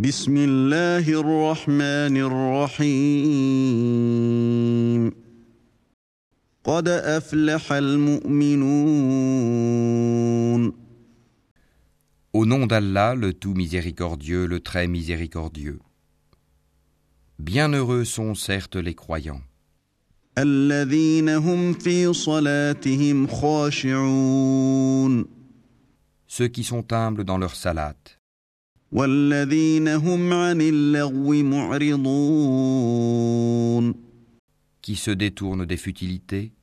بسم الله الرحمن الرحيم قد أفلح المؤمنون Au nom d'Allah, le tout miséricordieux, le très miséricordieux. Bienheureux sont certes les croyants, الذين هم في صلاتهم خاشعون ceux qui sont humbles dans leur salat, Qui se détournent des futilités.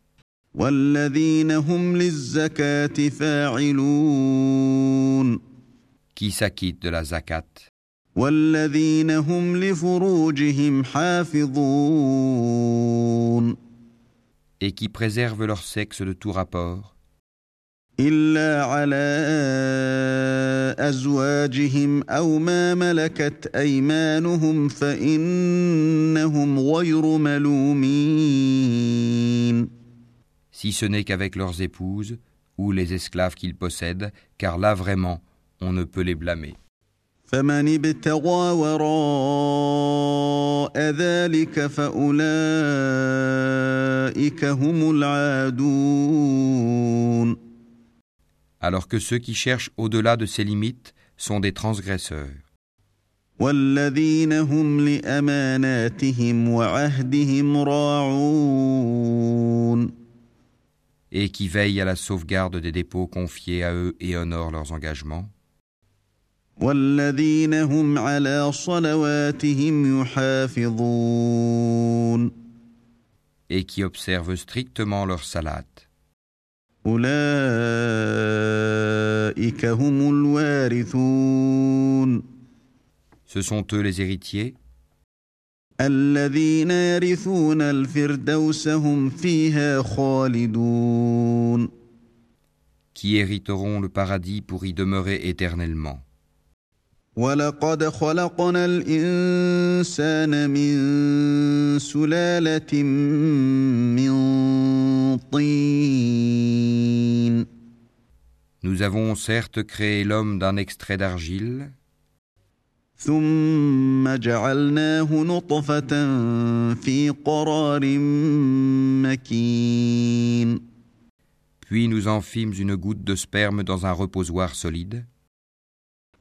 Qui s'acquittent de la zakat. Et qui préservent leur sexe de tout rapport. إلا على أزواجهم أو ما ملكت أيمانهم فإنهم غير ملومين si ce n'est qu'avec leurs épouses ou les esclaves qu'ils possèdent, car là vraiment, on ne peut les blâmer. فمن ابتغى وراء ذلك فأولئك هم العادون alors que ceux qui cherchent au-delà de ses limites sont des transgresseurs. Et qui veillent à la sauvegarde des dépôts confiés à eux et honorent leurs engagements. Et qui observent strictement leur salade. أولئك هم الوارثون. Ce sont eux les héritiers, الذين يرثون الفردوس هم فيها خالدون. Qui hériteront le paradis pour y demeurer éternellement. ولقد خلقنا الإنسان من سلالة من طين. Nous avons certes créé l'homme d'un extrait d'argile, ثم جعلناه نطفة في قرار مكين puis nous en fîmes une goutte de sperme dans un reposoir solide,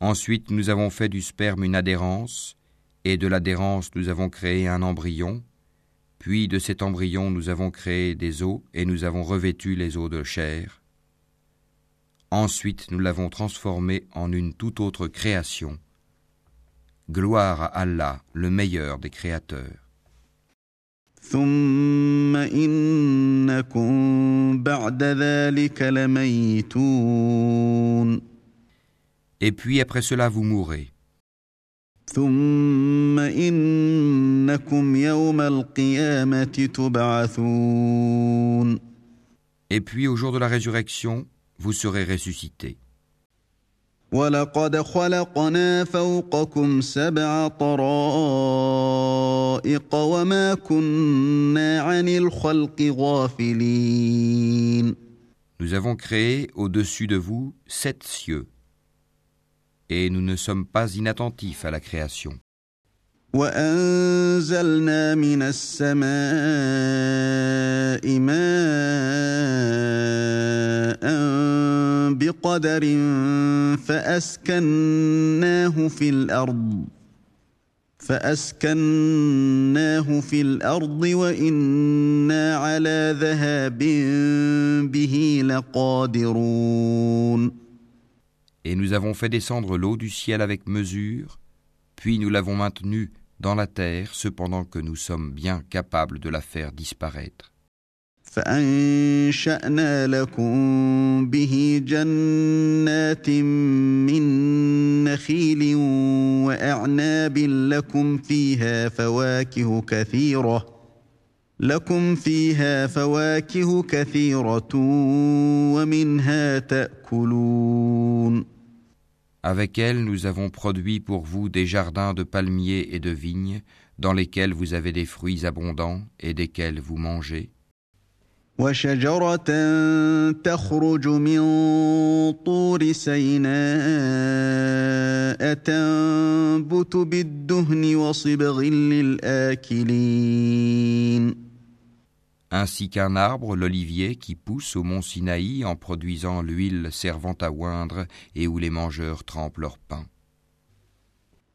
Ensuite, nous avons fait du sperme une adhérence, et de l'adhérence, nous avons créé un embryon. Puis de cet embryon, nous avons créé des os, et nous avons revêtu les os de chair. Ensuite, nous l'avons transformé en une toute autre création. Gloire à Allah, le meilleur des créateurs. ثم إنكم بعد ذلك لميتون Et puis après cela, vous mourrez. ثم إنكم يوم القيامة تبعثون Et puis au jour de la résurrection, vous serez ressuscités. ولقد خلقنا فوقكم سبع طرائق وما كنا عن الخلق غافلين Nous avons créé au-dessus de vous sept cieux, et nous ne sommes pas inattentifs à la création. وأنزلنا من السماء ماء بقدر فأسكناه في الأرض فأسكناه في الأرض وإنا على ذهاب به لقادرون Et nous avons fait descendre l'eau du ciel avec mesure, puis nous l'avons maintenue dans la terre, cependant que nous sommes bien capables de la faire disparaître. فأنشأنا لكم به جنات من نخيل لكم فيها فواكه كثيرة لكم فيها فواكه كثيرة ومنها تأكلون Avec elle, nous avons produit pour vous des jardins de palmiers et de vignes, dans lesquels vous avez des fruits abondants et desquels vous mangez. وشجرة تخرج من طور سيناء تنبت بالدهن وصبغ للآكلين ainsi qu'un arbre, l'olivier, qui pousse au mont Sinaï en produisant l'huile servant à oindre et où les mangeurs trempent leur pain.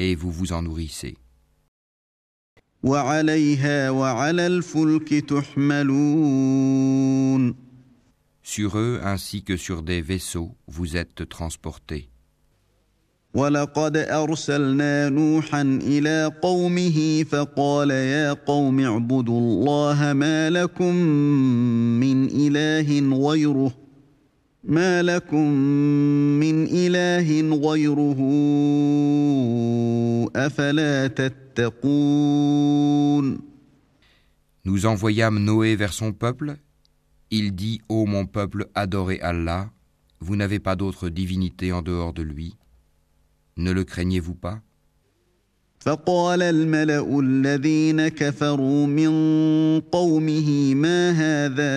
et vous vous en nourrissez. Sur eux ainsi que sur des vaisseaux, vous êtes transportés. ولقد ارسلنا نوحا الى قومه فقال يا قوم اعبدوا الله ما لكم من اله غيره ما لكم من اله غيره افلا تتقون Nous envoyâmes Noé vers son peuple. Il dit Ô mon peuple, adorez Allah, vous n'avez pas d'autre divinité en dehors de lui. Ne le craignez-vous pas فقال الملأ الذين كفروا من قومه ما هذا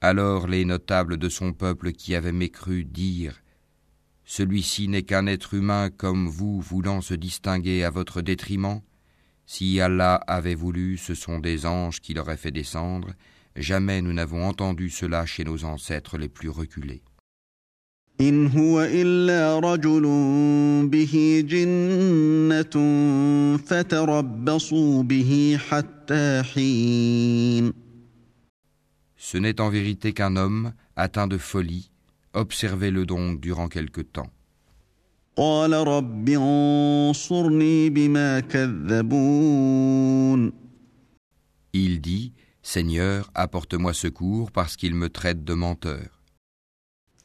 Alors les notables de son peuple qui avaient mécru dirent Celui-ci n'est qu'un être humain comme vous voulant se distinguer à votre détriment. Si Allah avait voulu, ce sont des anges qui l'auraient fait descendre. Jamais nous n'avons entendu cela chez nos ancêtres les plus reculés. Ce n'est en vérité qu'un homme atteint de folie Observez-le donc durant quelque temps. Il dit, Seigneur, apporte-moi secours parce qu'il me traite de menteur.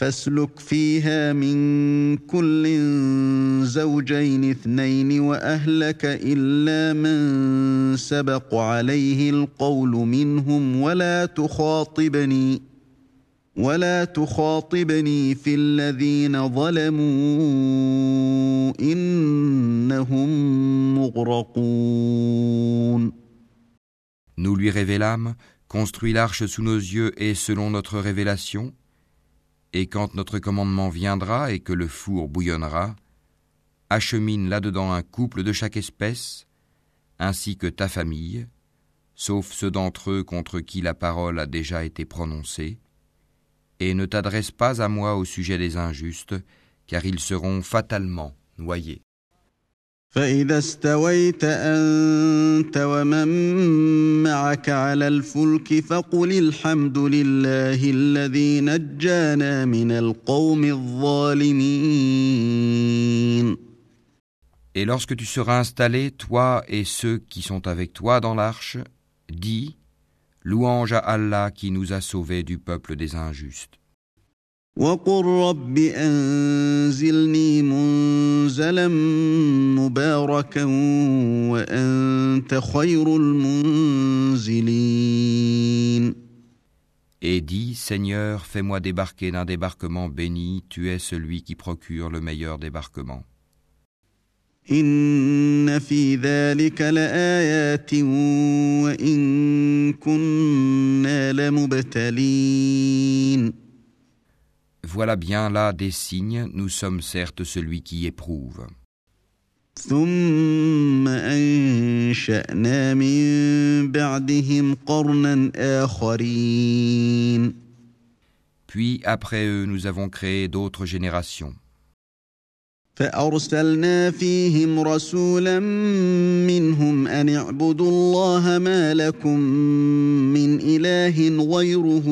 فاسلك فيها من كل زوجين اثنين وأهلك إلا من سبق عليه القول منهم ولا تخاطبني ولا تخاطبني في الذين ظلموا إنهم مغرقون. Nous lui révélâmes, construis l'arche sous nos yeux et selon notre révélation, Et quand notre commandement viendra et que le four bouillonnera, achemine là-dedans un couple de chaque espèce, ainsi que ta famille, sauf ceux d'entre eux contre qui la parole a déjà été prononcée, et ne t'adresse pas à moi au sujet des injustes, car ils seront fatalement noyés. فإذا استويت أنت ومن معك على الفلك فقل الحمد لله الذي نجانا من القوم الظالمين Et lorsque tu seras installé, toi et ceux qui sont avec toi dans l'arche, dis Louange à Allah qui nous a sauvés du peuple des injustes. وقل رب أنزلني منزلا مباركا وأنت خير المنزلين Et dis, Seigneur, fais-moi débarquer d'un débarquement béni, tu es celui qui procure le meilleur débarquement. إن في ذلك لآيات وإن كنا لمبتلين Voilà bien là des signes, nous sommes certes celui qui éprouve. Puis après eux, nous avons créé d'autres générations. فأرسلنا فيهم رسولا منهم أن اعبدوا الله ما لكم من إله غيره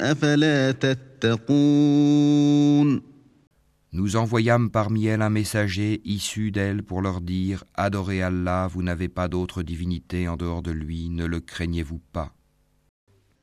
أفلا تتقون Nous envoyâmes parmi elles un messager issu d'elles pour leur dire Adorez Allah, vous n'avez pas d'autre divinité en dehors de lui, ne le craignez-vous pas.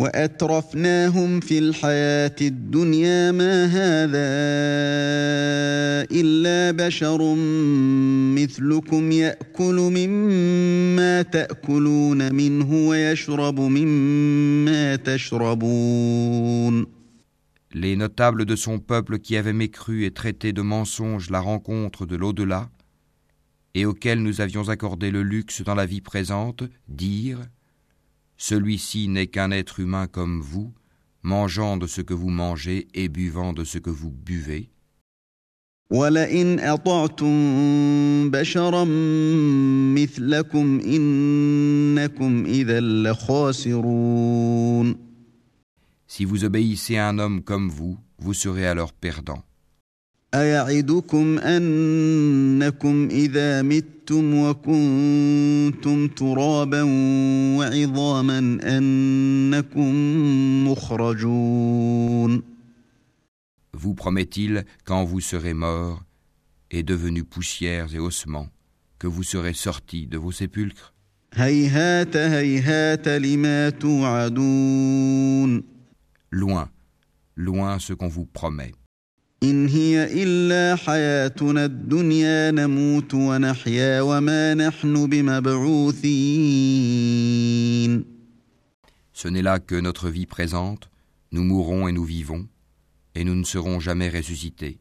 وأترفناهم في الحياة الدنيا ما هذا إلا بشر مثلكم يأكل مما تأكلون منه ويشرب مما تشربون Les notables de son peuple qui avaient mécru et traité de mensonge la rencontre de l'au-delà, et auxquels nous avions accordé le luxe dans la vie présente, dirent Celui-ci n'est qu'un être humain comme vous, mangeant de ce que vous mangez et buvant de ce que vous buvez. ولئن أطعتم بشرا مثلكم إنكم إذا لخاسرون Si vous obéissez à un homme comme vous, vous serez alors perdant. أيعدكم أنكم إذا متم وكنتم ترابا وعظاما أنكم مخرجون Vous promet-il, quand vous serez morts et devenus poussières et ossements, que vous serez sortis de vos sépulcres هيهات هيهات لما توعدون Loin, loin ce qu'on vous promet. إن هي إلا حياتنا الدنيا نموت ونحيا وما نحن بمبعوثين Ce n'est là que notre vie présente, nous mourrons et nous vivons, et nous ne serons jamais ressuscités.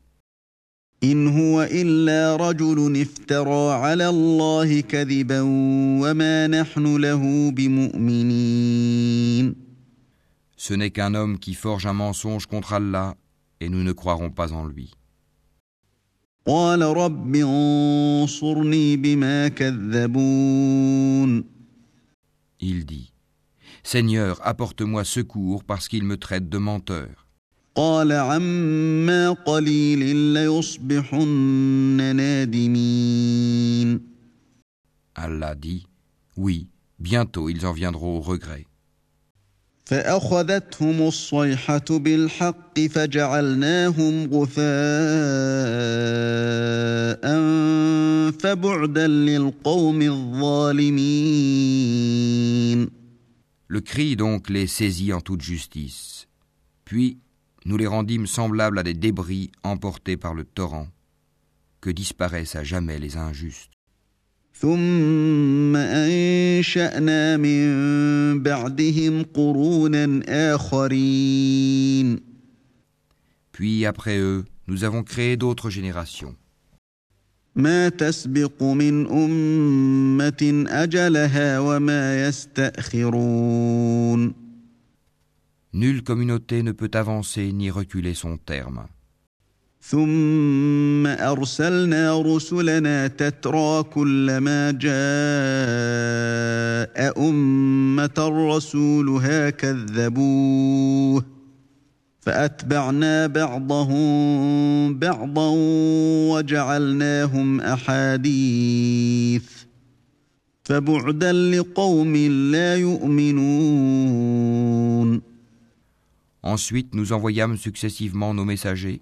إن هو إلا رجل افترى على الله كذبا وما نحن له بمؤمنين Ce n'est qu'un homme qui forge un mensonge contre Allah, et nous ne croirons pas en lui. Il dit, Seigneur, apporte-moi secours parce qu'il me traite de menteur. Allah dit, oui, bientôt ils en viendront au regret. فأخذتهم الصيحة بالحق فجعلناهم غثاء فبعدا للقوم الظالمين Le cri donc les saisit en toute justice. Puis nous les rendîmes semblables à des débris emportés par le torrent, que disparaissent à jamais les injustes. ثم أنشأنا من بعدهم قرونا آخرين Puis après eux, nous avons créé d'autres générations. ما تسبق من أمة أجلها وما يستأخرون Nulle communauté ne peut avancer ni reculer son terme. ثم أرسلنا رسلنا تترى كلما جاء أمة رسولها كذبوه فأتبعنا بعضهم بعضا وجعلناهم أحاديث فبعدا لقوم لا يؤمنون Ensuite, nous envoyâmes successivement nos messagers.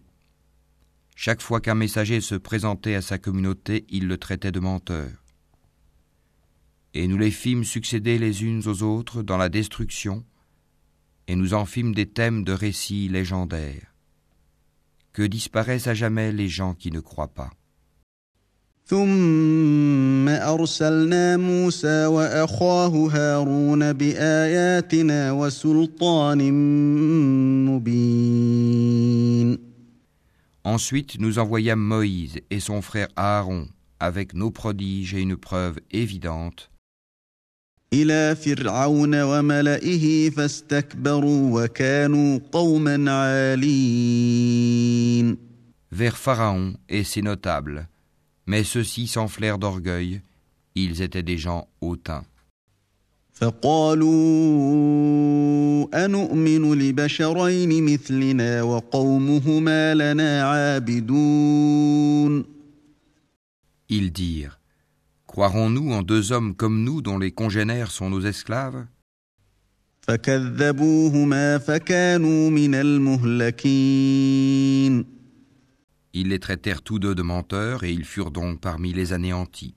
Chaque fois qu'un messager se présentait à sa communauté, il le traitait de menteur. Et nous les fîmes succéder les unes aux autres dans la destruction, et nous en fîmes des thèmes de récits légendaires. Que disparaissent à jamais les gens qui ne croient pas. ثم أرسلنا موسى وأخاه هارون بآياتنا وسلطان مبين Ensuite, nous envoyâmes Moïse et son frère Aaron avec nos prodiges et une preuve évidente. Vers Pharaon et ses notables, mais ceux-ci s'enflèrent d'orgueil, ils étaient des gens hautains. فقالوا أنؤمن لبشرين مثلنا وقومهما لنا عابدون Ils dirent Croirons-nous en deux hommes comme nous dont les congénères sont nos esclaves فكذبوهما فكانوا من المهلكين Ils les traitèrent tous deux de menteurs et ils furent donc parmi les anéantis.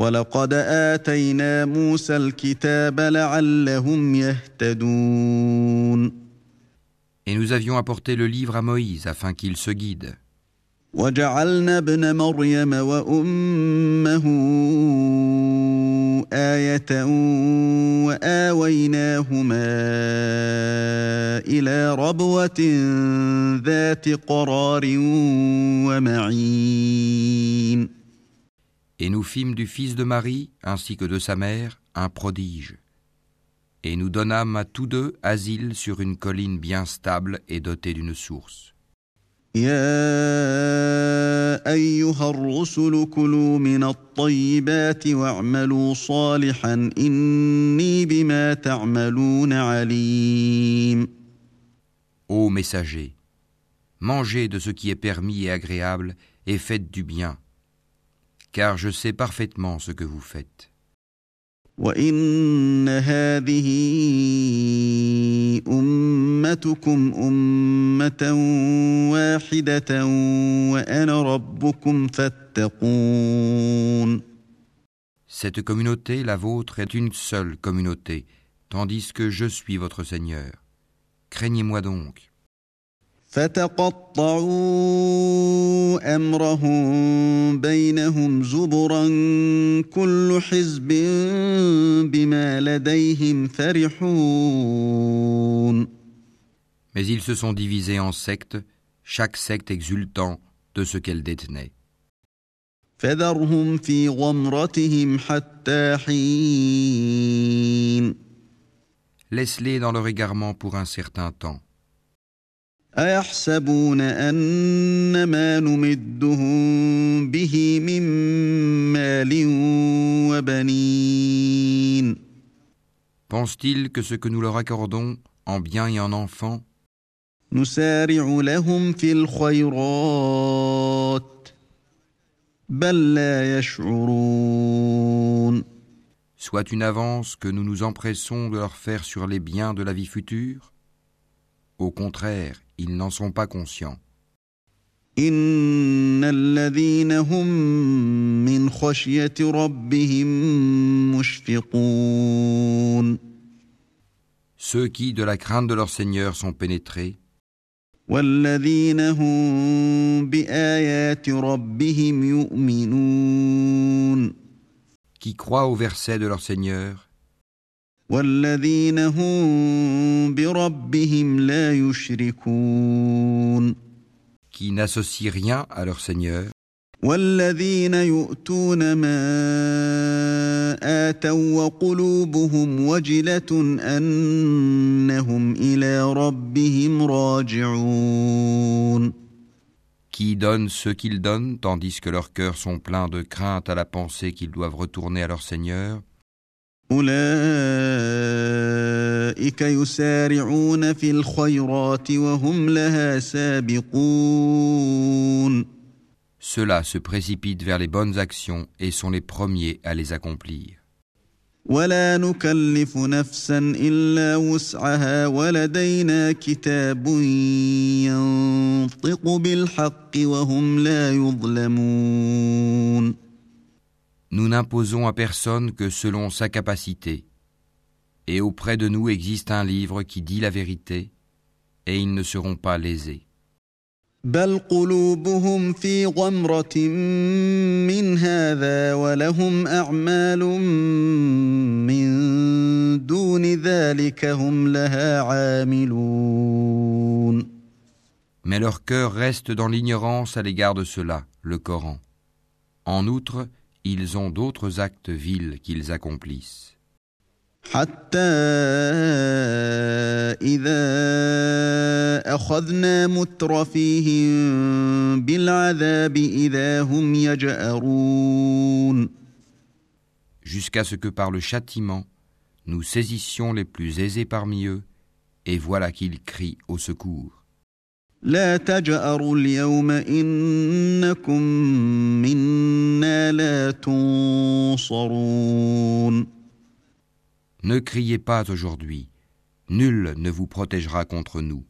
ولقد آتينا موسى الكتاب لعلهم يهتدون Et nous avions apporté le livre à Moïse afin qu'il se guide. وجعلنا ابن مريم وأمه آية وآويناهما إلى ربوة ذات قرار ومعين Et nous fîmes du fils de Marie, ainsi que de sa mère, un prodige. Et nous donnâmes à tous deux asile sur une colline bien stable et dotée d'une source. يا أيها الرسل كلوا من الطيبات واعملوا صالحا إني بما تعملون عليم Ô messagers, mangez de ce qui est permis et agréable et faites du bien, car je sais parfaitement ce que vous faites. وإن هذه أمتكم أمة واحدة وأنا ربكم فاتقون Cette communauté, la vôtre, est une seule communauté, tandis que je suis votre Seigneur. Craignez-moi donc. فتقطعوا أمرهم بينهم زبرا كل حزب بما لديهم فرحون Mais ils se sont divisés en sectes, chaque secte exultant de ce qu'elle détenait. فذرهم في غمرتهم حتى حين Laisse-les dans leur égarement pour un certain temps. أيحسبون أن ما نمدهم به من مال وبنين Pense-t-il que ce que nous leur accordons en biens et en enfants, نسارع لهم في الخيرات بل لا يشعرون soit une avance que nous nous empressons de leur faire sur les biens de la vie future Au contraire, ils n'en sont pas conscients. Ceux qui, de la crainte de leur Seigneur, sont pénétrés, qui croient aux versets de leur Seigneur, والذين هم بربهم لا يشركون qui n'associent rien à leur Seigneur, والذين يؤتون ما آتوا وقلوبهم وجلة أنهم إلى ربهم راجعون qui donnent ce qu'ils donnent, tandis que leurs cœurs sont pleins de crainte à la pensée qu'ils doivent retourner à leur Seigneur, أولئك يسارعون في الخيرات وهم لها سابقون ceux-là se précipitent vers les bonnes actions et sont les premiers à les accomplir. ولا نكلف نفسا إلا وسعها ولدينا كتاب ينطق بالحق وهم لا يظلمون Nous n'imposons à personne que selon sa capacité. Et auprès de nous existe un livre qui dit la vérité, et ils ne seront pas lésés. Mais leur cœur reste dans l'ignorance à l'égard de cela, le Coran. En outre, ils ont d'autres actes vils qu'ils accomplissent. حتى إذا أخذنا مترفيهم بالعذاب إذا هم يجأرون Jusqu'à ce que par le châtiment, nous saisissions les plus aisés parmi eux, et voilà qu'ils crient au secours. لا تجأروا اليوم إنكم منا لا تنصرون Ne criez pas aujourd'hui, nul ne vous protégera contre nous.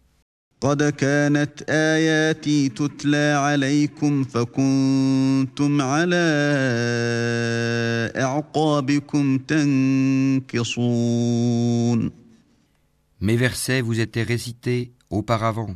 قد كانت آياتي تتلى عليكم فكنتم على أعقابكم تنكصون Mes versets vous étaient récités auparavant,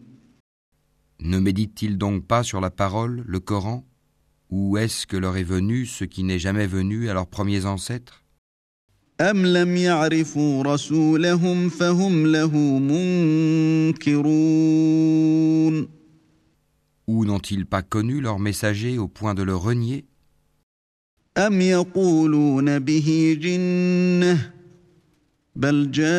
Ne méditent-ils donc pas sur la parole, le Coran? Ou est-ce que leur est venu ce qui n'est jamais venu à leurs premiers ancêtres? Ou n'ont-ils pas connu leur messager au point de le renier? بل جاءهم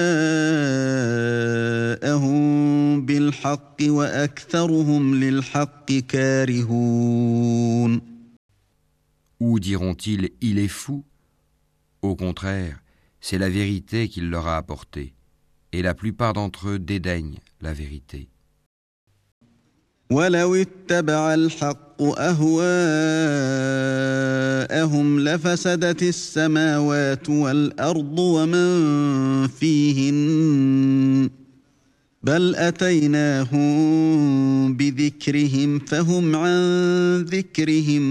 بالحق وأكثرهم للحق كارهون Ou diront-ils Il est fou Au contraire, c'est la vérité qu'il leur a apportée, et la plupart d'entre eux dédaignent la vérité. ولو اتبع الحق أهواءهم لفسدت السماوات والأرض ومن فيهن بل أتيناهم بذكرهم فهم عن ذكرهم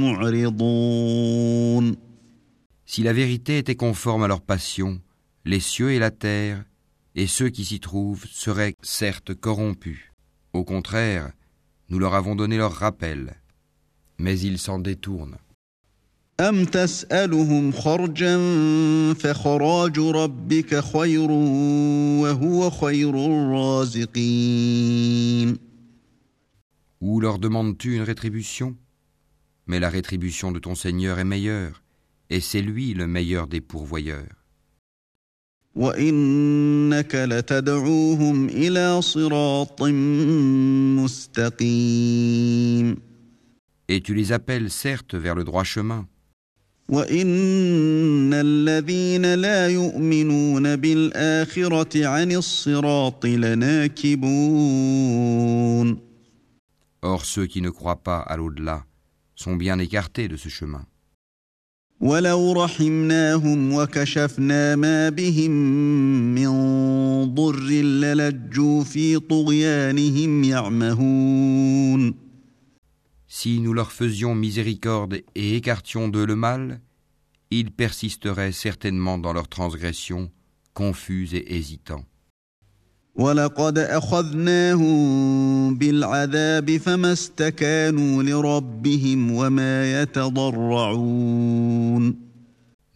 معرضون Si la vérité était conforme à leur passion, les cieux et la terre, et ceux qui s'y trouvent, seraient certes corrompus. Au contraire, nous leur avons donné leur rappel, mais ils s'en détournent. Ou leur demandes-tu une rétribution? Mais la rétribution de ton Seigneur est meilleure, et c'est lui le meilleur des pourvoyeurs. وإنك لتدعوهم إلى صراط مستقيم Et tu les appelles certes vers le droit chemin, وإن الذين لا يؤمنون بالآخرة عن الصراط لناكبون or ceux qui ne croient pas à l'au-delà sont bien écartés de ce chemin. ولو رحمناهم وكشفنا ما بهم من ضر للجوا في طغيانهم يعمهون Si nous leur faisions miséricorde et écartions d'eux le mal, ils persisteraient certainement dans leur transgression, confus et hésitants. ولقد أخذناهم بالعذاب فما استكانوا لربهم وما يتضرعون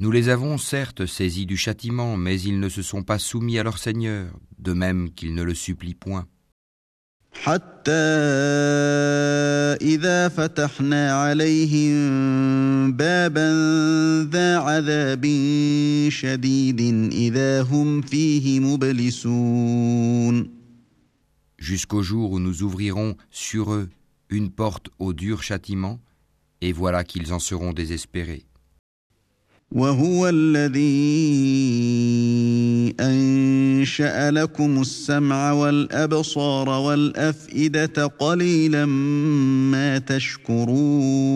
Nous les avons certes saisis du châtiment, mais ils ne se sont pas soumis à leur Seigneur, de même qu'ils ne le supplient point. حتى إذا فتحنا عليهم بابا ذا عذاب شديد إذا هم فيه مبلسون Jusqu'au jour où nous ouvrirons sur eux une porte au dur châtiment, et voilà qu'ils en seront désespérés. وهو الذي أنشأ لكم السمع والأبصار والأفئدة قليلا ما تشكرون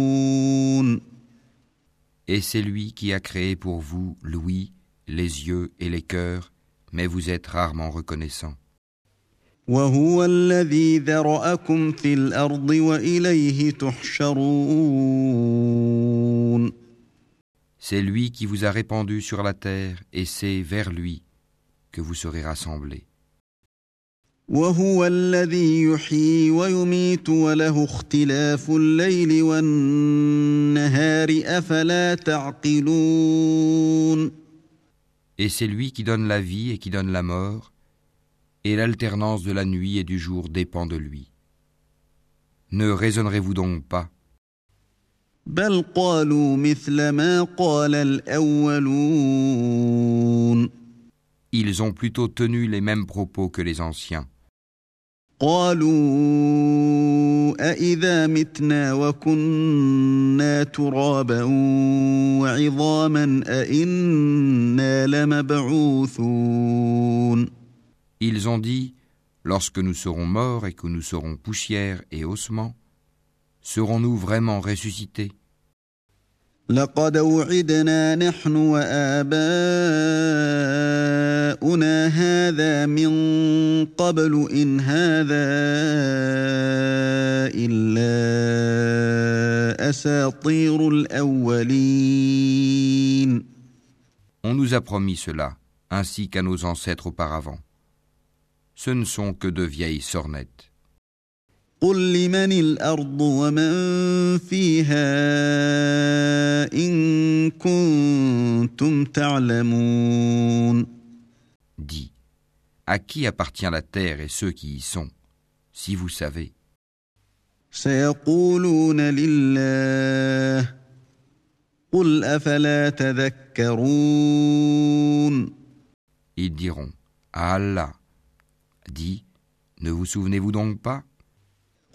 Et c'est lui qui a créé pour vous l'ouïe, les yeux et les cœurs, mais vous êtes rarement reconnaissants. وهو الذي ذرأكم في الأرض وإليه تحشرون C'est lui qui vous a répandu sur la terre, et c'est vers lui que vous serez rassemblés. Et c'est lui qui donne la vie et qui donne la mort, et l'alternance de la nuit et du jour dépend de lui. Ne raisonnerez-vous donc pas بل قالوا مثل ما قال الأولون Ils ont plutôt tenu les mêmes propos que les anciens. قالوا أإذا متنا وكنا ترابا وعظاما أإنا لمبعوثون Ils ont dit, lorsque nous serons morts et que nous serons poussière et ossements, serons-nous vraiment ressuscités لقد وعدنا نحن وآباؤنا هذا من قبل إن هذا إلا أساطير الأولين On nous a promis cela, ainsi qu'à nos ancêtres auparavant. Ce ne sont que de vieilles sornettes. قل لمن الأرض ومن فيها إن كنتم تعلمون Dis, à qui appartient la terre et ceux qui y sont, si vous savez سيقولون لله قل أفلا تذكرون Ils diront, à Allah. Dis, ne vous souvenez-vous donc pas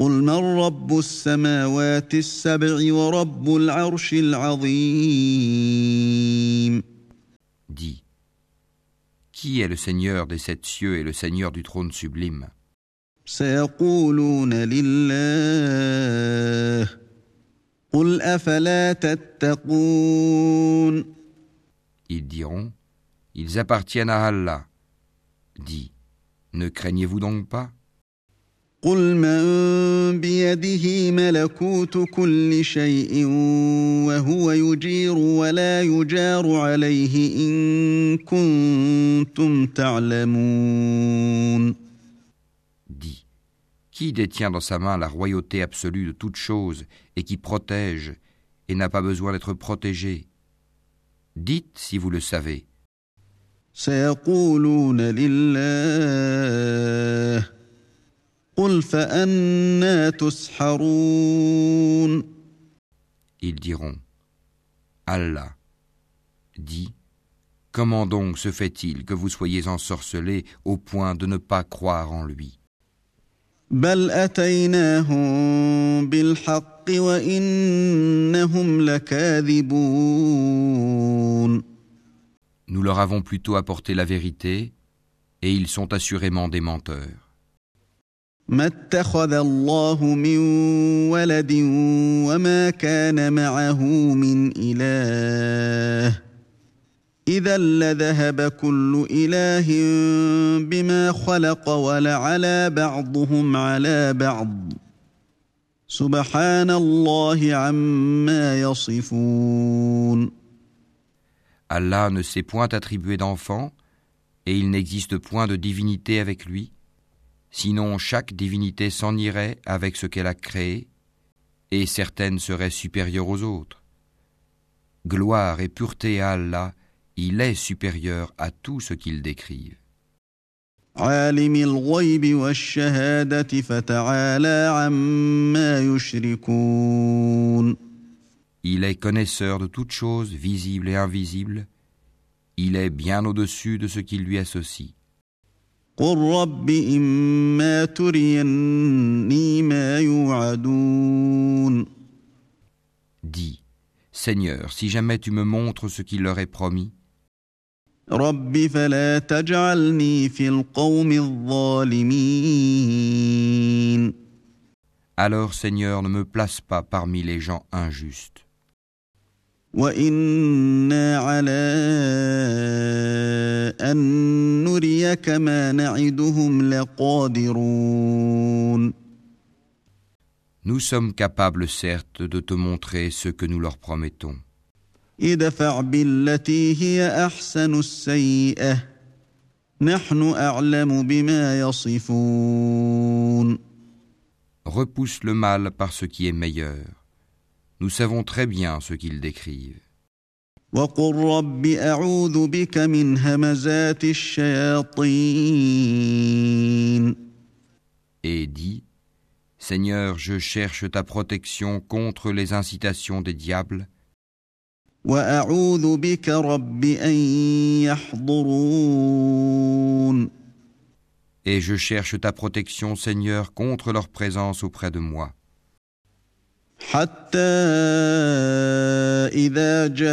قل من رب السماوات السبع ورب العرش العظيم Dis, qui est le Seigneur des sept cieux et le Seigneur du trône sublime سيقولون لله قل أفلا تتقون Ils diront, ils appartiennent à Allah. Dis, ne craignez-vous donc pas قل من بيده ملكوت كل شيء وهو يجير ولا يجار عليه إن كنتم تعلمون Dis, qui détient dans sa main la royauté absolue de toutes choses et qui protège et n'a pas besoin d'être protégé Dites si vous le savez. سيقولون لله قل فأنا تسحرون Ils diront Allah dit Comment donc se fait-il que vous soyez ensorcelés au point de ne pas croire en lui? Nous leur avons plutôt apporté la vérité, et ils sont assurément des menteurs. ما اتخذ الله من ولد وما كان معه من إله. إذا لذهب كل إله بما خلق ولعلى بعضهم على بعض. سبحان الله عما يصفون. Allah ne s'est point attribué d'enfant, et il n'existe point de divinité avec lui, Sinon chaque divinité s'en irait avec ce qu'elle a créé, et certaines seraient supérieures aux autres. Gloire et pureté à Allah, il est supérieur à tout ce qu'il décrivent. Il est connaisseur de toutes choses visibles et invisibles. Il est bien au-dessus de ce qui lui associe. Dis, Seigneur, si jamais tu me montres ce qu'il leur est promis, alors Seigneur, ne me place pas parmi les gens injustes. وإنا على أن نريك ما نعدهم لقادرون Nous sommes capables, certes, de te montrer ce que nous leur promettons. ادفع بالتي هي أحسن السيئة نحن أعلم بما يصفون Repousse le mal par ce qui est meilleur. nous savons très bien ce qu'ils décrivent. Et dit, Seigneur, je cherche ta protection contre les incitations des diables. Et je cherche ta protection, Seigneur, contre leur présence auprès de moi. حتى إذا جاء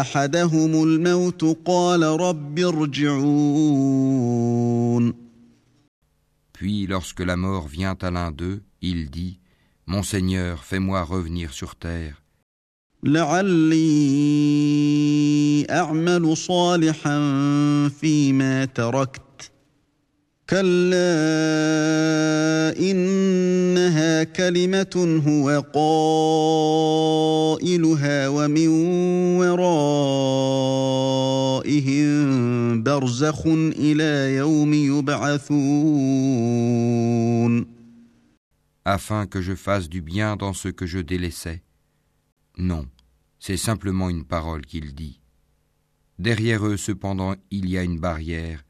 أحدهم الموت قال رب ارجعون Puis, lorsque la mort vient à l'un d'eux, il dit, Mon Seigneur, fais-moi revenir sur terre, لعلي أعمل صالحا فيما تركت كلا إنها كلمة هو قائلها ومن ورائهم برزخ إلى يوم يبعثون afin que je fasse du bien dans ce que je délaissais. Non, c'est simplement une parole qu'il dit. Derrière eux, cependant, il y a une barrière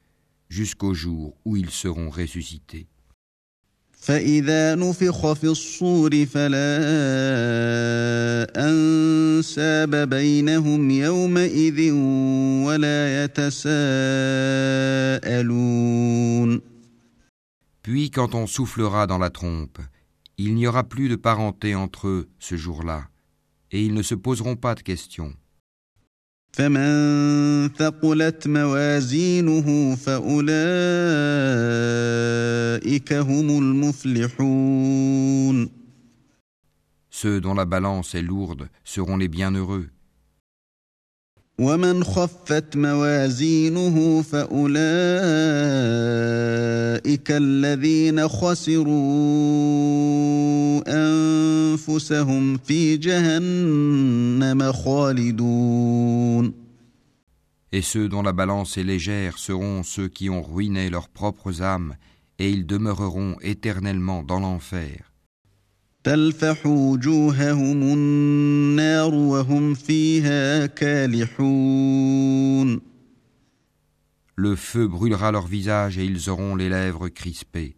jusqu'au jour où ils seront ressuscités. فإذا نفخ في الصور فلا أنساب بينهم يومئذ ولا يتساءلون Puis, quand on soufflera dans la trompe, il n'y aura plus de parenté entre eux ce jour-là, et ils ne se poseront pas de questions. فمن ثقلت موازينه فأولئك هم المفلحون Ceux dont la balance est lourde seront les bienheureux, ومن خفت موازينه فأولئك الذين خسروا أنفسهم في جهنم خالدون et ceux dont la balance est légère seront ceux qui ont ruiné leurs propres âmes, et ils demeureront éternellement dans l'enfer. تلفح وجوههم النار وهم فيها كالحون Le feu brûlera leur visage et ils auront les lèvres crispées.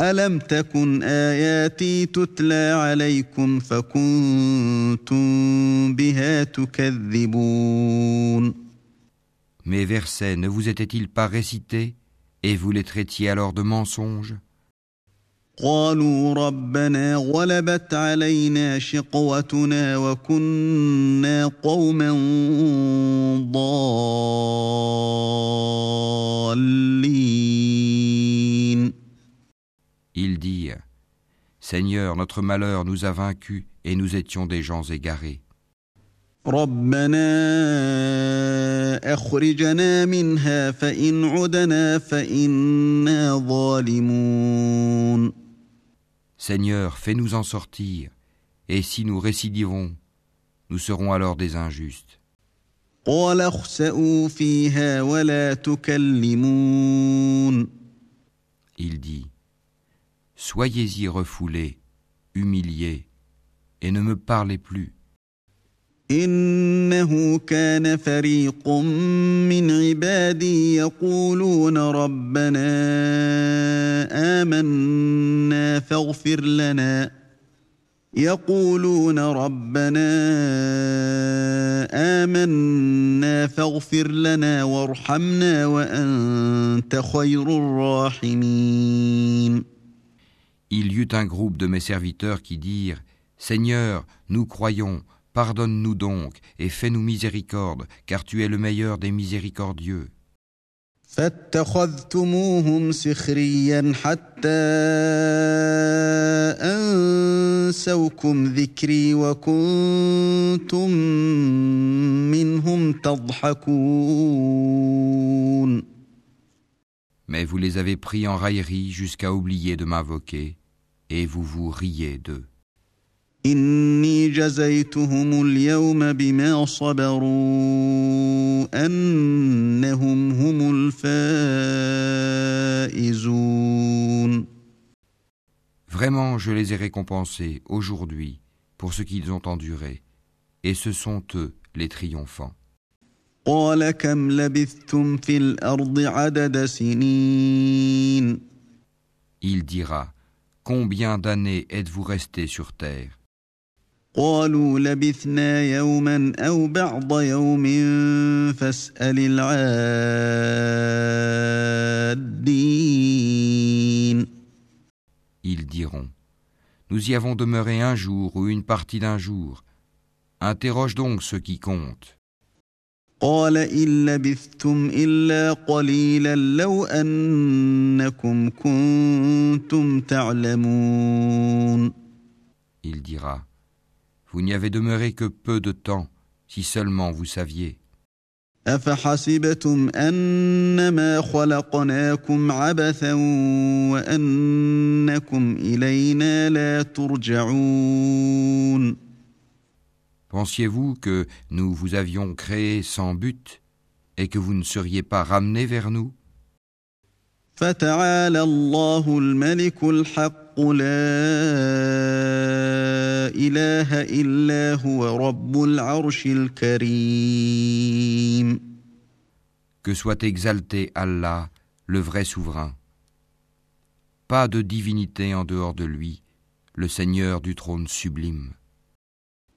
ألم تكن آياتي تتلى عليكم فكنتم بها تكذبون Mes versets ne vous étaient-ils pas récités et vous les traitiez alors de mensonges قالوا ربنا غلبت علينا شقوتنا وكنا قوما ضالين Ils dirent Seigneur, notre malheur nous a vaincus et nous étions des gens égarés. ربنا أخرجنا منها فإن عدنا فإنا ظالمون Seigneur, fais-nous en sortir, et si nous récidivons, nous serons alors des injustes. Il dit, Soyez-y refoulés, humiliés, et ne me parlez plus. إنه كان فريق من عبادي يقولون ربنا آمنا فاغفر لنا. يقولون ربنا آمنا فاغفر لنا وارحمنا وأنت خير الراحمين. Il y eut un groupe de mes serviteurs qui dirent Seigneur, nous croyons, pardonne-nous donc et fais-nous miséricorde, car tu es le meilleur des miséricordieux. فاتخذتموهم سخريا حتى أنسوكم ذكري وكنتم منهم تضحكون Mais vous les avez pris en raillerie jusqu'à oublier de m'invoquer, et vous vous riez d'eux. إني جزيتهم اليوم بما صبروا أنهم هم الفائزون Vraiment, je les ai récompensés aujourd'hui pour ce qu'ils ont enduré, et ce sont eux les triomphants. قال كم لبثتم في الأرض عدد سنين Il dira Combien d'années êtes-vous restés sur terre قالوا لبثنا يوما أو بعض يوم فاسأل العادين Ils diront Nous y avons demeuré un jour ou une partie d'un jour. Interroge donc ceux qui comptent. قال إن لبثتم إلا قليلا لو أنكم كنتم تعلمون Il dira Vous n'y avez demeuré que peu de temps, si seulement vous saviez. أفحسبتم أنما خلقناكم عبثا وأنكم إلينا لا ترجعون Pensiez-vous que nous vous avions créé sans but et que vous ne seriez pas ramenés vers nous فتعالى الله الملك الحق Que soit exalté Allah, le vrai souverain. Pas de divinité en dehors de lui, le Seigneur du trône sublime.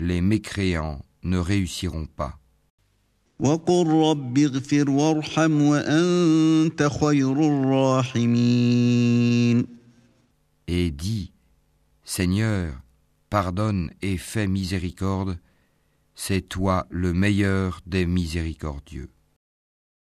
les mécréants ne réussiront pas. Et dis, Seigneur, pardonne et fais miséricorde, c'est toi le meilleur des miséricordieux.